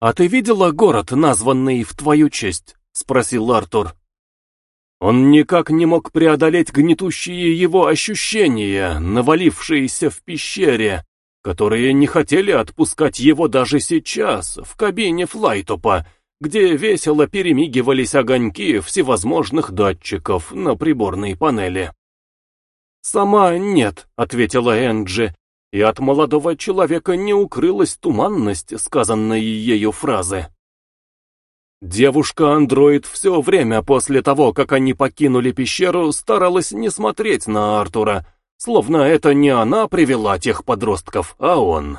«А ты видела город, названный в твою честь?» — спросил Артур. Он никак не мог преодолеть гнетущие его ощущения, навалившиеся в пещере, которые не хотели отпускать его даже сейчас, в кабине флайтопа, где весело перемигивались огоньки всевозможных датчиков на приборной панели. «Сама нет», — ответила Энджи, и от молодого человека не укрылась туманность сказанной ею фразы. Девушка-андроид все время после того, как они покинули пещеру, старалась не смотреть на Артура, словно это не она привела тех подростков, а он.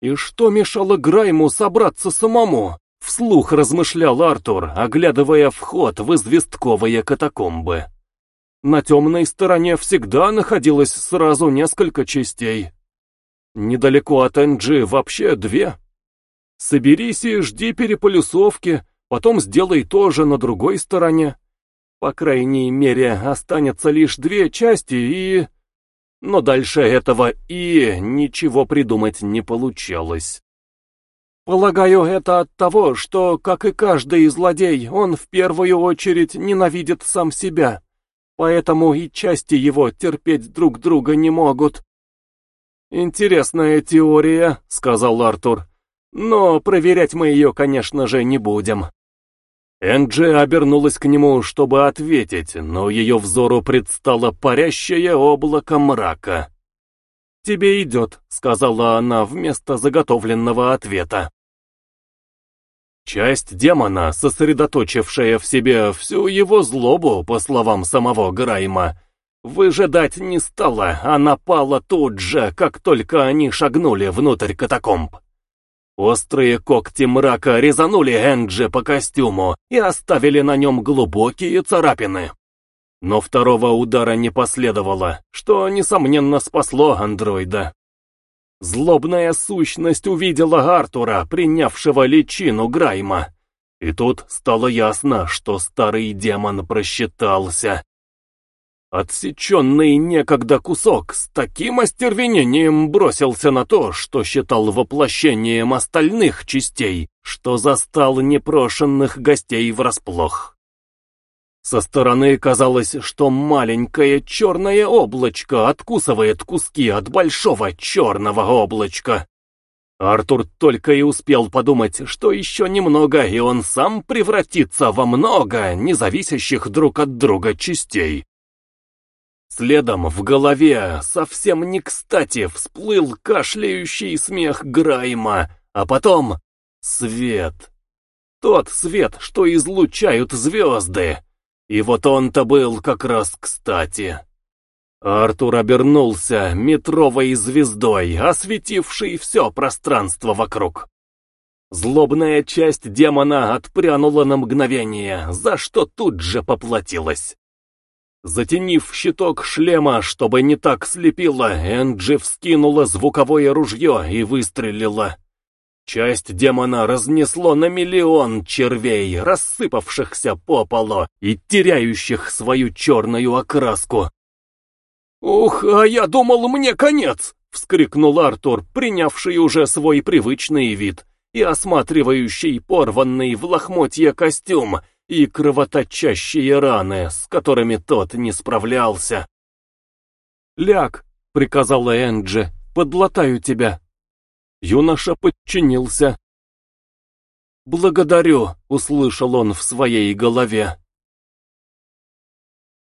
И что мешало Грайму собраться самому? Вслух размышлял Артур, оглядывая вход в известковые катакомбы. На темной стороне всегда находилось сразу несколько частей. Недалеко от Энджи вообще две. Соберись и жди переполюсовки, потом сделай то же на другой стороне. По крайней мере, останется лишь две части и... Но дальше этого «и» ничего придумать не получалось. Полагаю, это от того, что, как и каждый злодей, он в первую очередь ненавидит сам себя. Поэтому и части его терпеть друг друга не могут. «Интересная теория», — сказал Артур. Но проверять мы ее, конечно же, не будем. Энджи обернулась к нему, чтобы ответить, но ее взору предстало парящее облако мрака. «Тебе идет», — сказала она вместо заготовленного ответа. Часть демона, сосредоточившая в себе всю его злобу, по словам самого Грайма, выжидать не стала, а напала тут же, как только они шагнули внутрь катакомб. Острые когти мрака резанули Энджи по костюму и оставили на нем глубокие царапины. Но второго удара не последовало, что, несомненно, спасло андроида. Злобная сущность увидела Артура, принявшего личину Грайма. И тут стало ясно, что старый демон просчитался. Отсеченный некогда кусок с таким остервенением бросился на то, что считал воплощением остальных частей, что застал непрошенных гостей врасплох. Со стороны казалось, что маленькое черное облачко откусывает куски от большого черного облачка. Артур только и успел подумать, что еще немного, и он сам превратится во много независящих друг от друга частей. Следом в голове совсем не кстати всплыл кашляющий смех Грайма, а потом свет. Тот свет, что излучают звезды. И вот он-то был как раз кстати. Артур обернулся метровой звездой, осветившей все пространство вокруг. Злобная часть демона отпрянула на мгновение, за что тут же поплатилась. Затенив щиток шлема, чтобы не так слепило, Энджи вскинула звуковое ружье и выстрелила. Часть демона разнесло на миллион червей, рассыпавшихся по полу и теряющих свою черную окраску. «Ух, а я думал, мне конец!» — вскрикнул Артур, принявший уже свой привычный вид и осматривающий порванный в лохмотье костюм, и кровоточащие раны, с которыми тот не справлялся. «Ляг», — приказала Энджи, — «подлатаю тебя». Юноша подчинился. «Благодарю», — услышал он в своей голове.